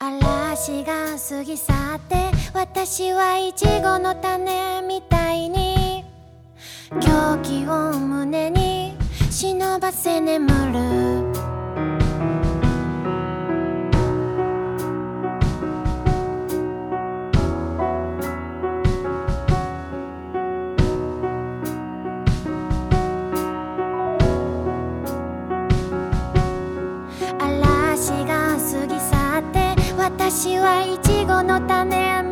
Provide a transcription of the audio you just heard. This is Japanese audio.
嵐が過ぎ去って私はイチゴの種みたいに狂気を胸に忍ばせ眠る。私はイチゴの種